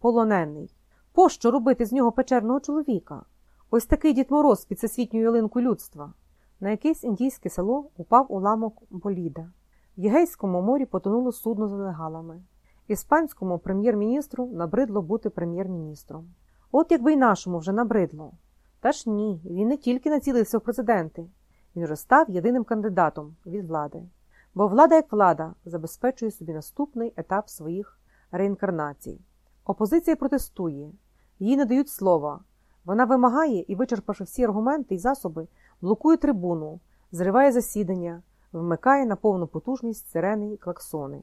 полонений. Пощо робити з нього печерного чоловіка? Ось такий Дід Мороз під всесвітньою ялинку людства. На якесь індійське село упав уламок боліда. В Єгейському морі потонуло судно з нелегалами. Іспанському прем'єр-міністру набридло бути прем'єр-міністром. От якби й нашому вже набридло. Та ж ні, він не тільки націлився в президенти, він вже став єдиним кандидатом від влади. Бо влада як влада забезпечує собі наступний етап своїх реінкарнацій. Опозиція протестує, їй не дають слова. Вона вимагає і, вичерпавши всі аргументи і засоби, блокує трибуну, зриває засідання, вмикає на повну потужність сирени і клаксони.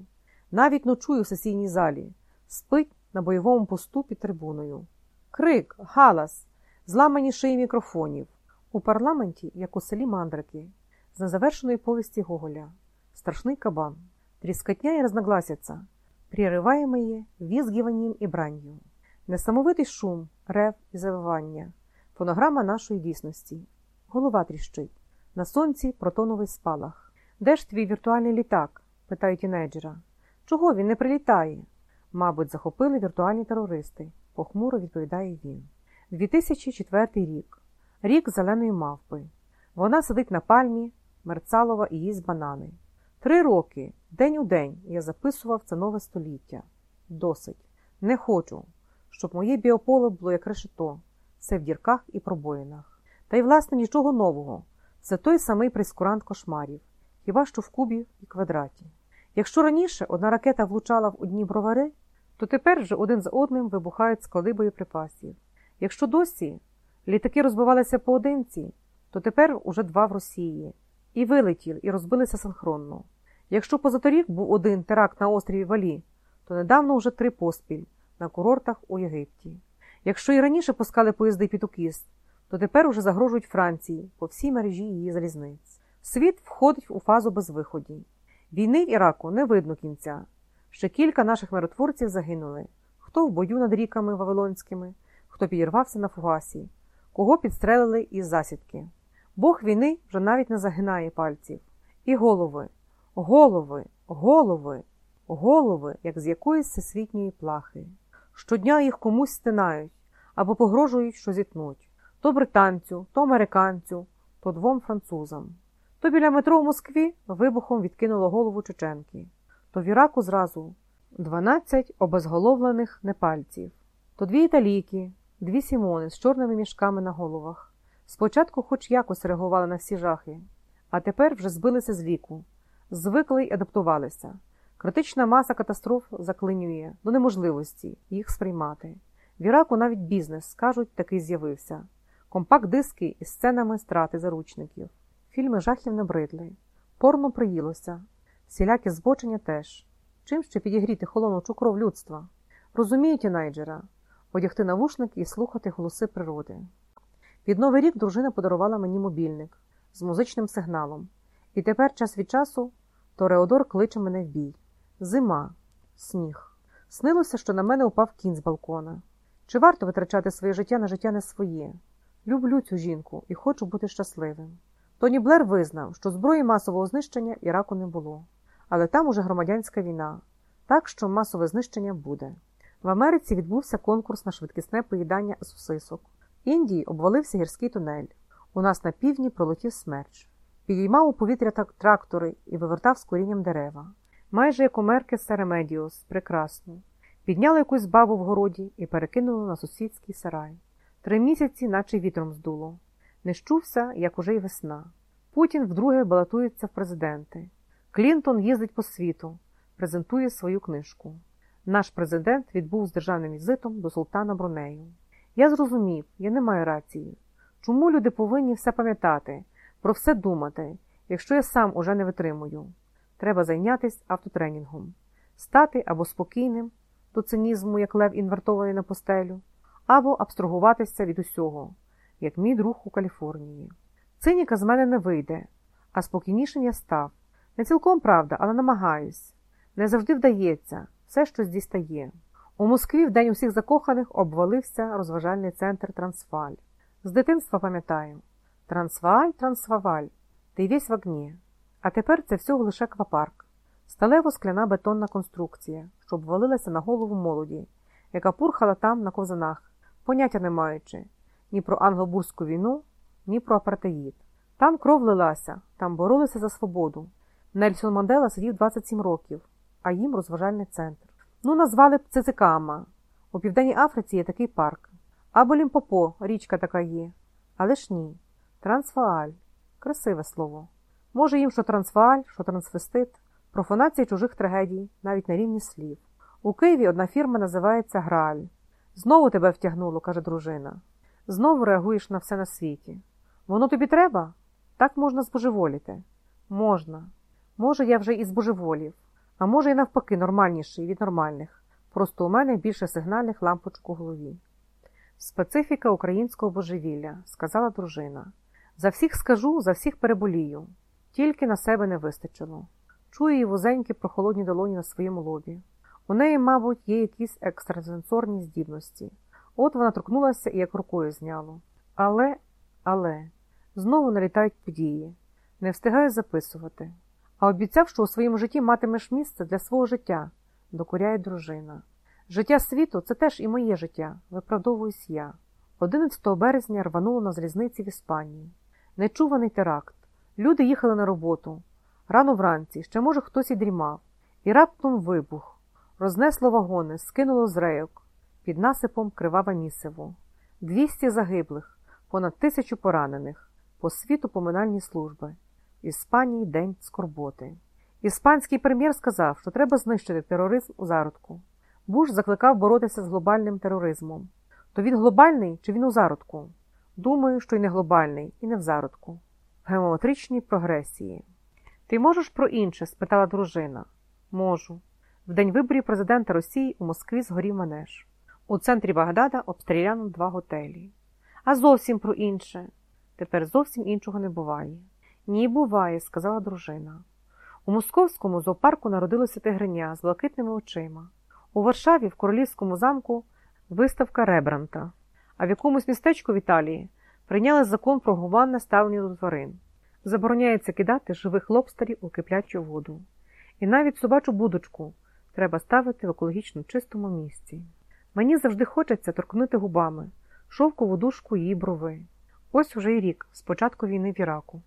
Навіть ночує в сесійній залі, спить на бойовому посту під трибуною. Крик, галас, зламані шиї мікрофонів. У парламенті, як у селі мандрики, з незавершеної повісті Гоголя, страшний кабан, тріскотня і разногласица, прерываемые візгіванням і бранню, несамовитий шум, рев і завивання, фонограма нашої дійсності, голова тріщить, на сонці протоновий спалах. Де ж твій віртуальний літак? питають тінейджера. Чого він не прилітає? Мабуть, захопили віртуальні терористи, похмуро відповідає він. 2004 рік. Рік зеленої мавпи. Вона сидить на пальмі, мерцалова і їсть банани. Три роки, день у день, я записував це нове століття. Досить. Не хочу, щоб моє біополе було як решето, все в дірках і пробоїнах. Та й, власне, нічого нового. Це той самий прескурант кошмарів, хіба що в кубі і квадраті. Якщо раніше одна ракета влучала в одні бровари, то тепер вже один за одним вибухають склади боєприпасів. Якщо досі літаки розбивалися поодинці, то тепер уже два в Росії. І вилетіли, і розбилися синхронно. Якщо позаторік був один теракт на острові Валі, то недавно вже три поспіль на курортах у Єгипті. Якщо і раніше пускали поїзди під укіс, то тепер уже загрожують Франції по всій мережі її залізниць. Світ входить у фазу безвиході. Війни в Іраку не видно кінця. Ще кілька наших миротворців загинули: хто в бою над ріками Вавилонськими, хто підірвався на фугасі, кого підстрелили із засідки. Бог війни вже навіть не загинає пальців. І голови, голови, голови, голови, як з якоїсь всесвітньої плахи. Щодня їх комусь стинають або погрожують, що зітнуть то британцю, то американцю, то двом французам. То біля метро в Москві вибухом відкинуло голову Чеченки, то в Іраку зразу 12 обезголовлених непальців, то дві італійки, дві сімони з чорними мішками на головах. Спочатку хоч якось реагували на всі жахи, а тепер вже збилися з віку, звикли й адаптувалися. Критична маса катастроф заклинює до неможливості їх сприймати. В Іраку навіть бізнес, скажуть, такий з'явився. Компакт-диски із сценами страти заручників. Фільми жахів не бридли, порно приїлося, всілякі збочення теж. Чим ще підігріти холонучу кров людства? Розумієте, Найджера, одягти навушники і слухати голоси природи. Під новий рік дружина подарувала мені мобільник з музичним сигналом, і тепер час від часу Тореодор кличе мене в бій. Зима, сніг. Снилося, що на мене упав кінь з балкона. Чи варто витрачати своє життя на життя не своє? Люблю цю жінку і хочу бути щасливим. Тоні Блер визнав, що зброї масового знищення Іраку не було, але там уже громадянська війна, так що масове знищення буде. В Америці відбувся конкурс на швидкісне поїдання сосисок. В Індії обвалився гірський тунель. У нас на півдні пролетів смерч. Підіймав у повітря трактори і вивертав з корінням дерева. Майже як у Мерки Серемедіус, прекрасно. Підняли якусь бабу в городі і перекинули на сусідський сарай. Три місяці, наче вітром здуло. Не щувся, як уже й весна. Путін вдруге балотується в президенти. Клінтон їздить по світу, презентує свою книжку. Наш президент відбув з державним візитом до султана Брунею. Я зрозумів, я не маю рації. Чому люди повинні все пам'ятати, про все думати, якщо я сам уже не витримую? Треба зайнятися автотренінгом, стати або спокійним до цинізму, як лев інвертований на постелю, або абстрагуватися від усього, як мій друг у Каліфорнії. Циніка з мене не вийде, а спокійнішим я став. Не цілком правда, але намагаюсь. Не завжди вдається, все щось дістає. У Москві в день усіх закоханих обвалився розважальний центр Трансваль. З дитинства пам'ятаю Трансваль, Трансваваль, ти весь в огні. А тепер це всього лише квапарк. Сталево скляна бетонна конструкція, що обвалилася на голову молоді, яка пурхала там на ковзанах, поняття не маючи ні про англобурську війну, ні про апартеїд. Там кров лилася, там боролися за свободу. Нельсон Мандела сидів 27 років, а їм розважальний центр. Ну, назвали б Цицикама. У Південній Африці є такий парк. Або Лімпопо, річка така є. Але ж ні. Трансвааль. Красиве слово. Може їм що трансвааль, що трансвестит, профанація чужих трагедій, навіть на рівні слів. У Києві одна фірма називається Грааль. Знову тебе втягнуло, каже дружина. Знову реагуєш на все на світі. Воно тобі треба? Так можна збожеволіти. Можна. Може, я вже і збожеволів, а може, і навпаки, нормальніший від нормальних. Просто у мене більше сигнальних лампочок у голові. Специфіка українського божевілля, сказала дружина. За всіх скажу, за всіх переболію. Тільки на себе не вистачило. Чую її вузенькі прохолодні долоні на своєму лобі. У неї, мабуть, є якісь екстрасенсорні здібності. От вона торкнулася і як рукою зняло. Але, але, знову налітають події. Не встигаю записувати. А обіцяв, що у своєму житті матимеш місце для свого життя, докоряє дружина. Життя світу це теж і моє життя, виправдовуюсь я. 11 березня рвануло на залізниці в Іспанії. Нечуваний теракт. Люди їхали на роботу. Рано вранці, ще, може, хтось і дрімав. І раптом вибух. Рознесло вагони, скинуло з рейок. Під насипом криваве місиво. Двісті загиблих, понад тисячу поранених, по світу поминальні служби. Іспанії день скорботи. Іспанський прем'єр сказав, що треба знищити тероризм у зародку. Буш закликав боротися з глобальним тероризмом. То він глобальний чи він у зародку? Думаю, що й не глобальний, і не в зародку. В геометричній прогресії. Ти можеш про інше? спитала дружина. Можу. В день виборів президента Росії у Москві згорів манеж. У центрі Багдада обстріляно два готелі. А зовсім про інше. Тепер зовсім іншого не буває. Ні, буває, сказала дружина. У московському зоопарку народилося тигриня з блакитними очима. У Варшаві, в королівському замку, виставка Ребранта, а в якомусь містечку в Італії прийняли закон про гуманне ставлення до тварин. Забороняється кидати живих лобстерів у киплячу воду. І навіть собачу будочку треба ставити в екологічно чистому місці. Мені завжди хочеться торкнути губами шовкову дужку її брови. Ось уже й рік, з початку війни в Іраку.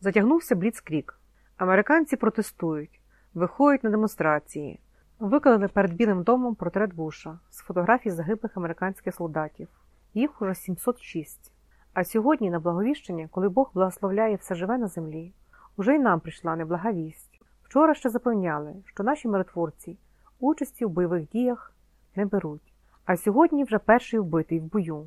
Затягнувся Бліцкрік. Американці протестують, виходять на демонстрації, виклали перед Білим домом портрет Буша з фотографій загиблих американських солдатів. Їх уже 706. А сьогодні, на благовіщення, коли Бог благословляє все живе на землі, уже й нам прийшла неблага вість. Вчора ще запевняли, що наші миротворці участі в бойових діях не беруть, а сьогодні вже перший вбитий в бою.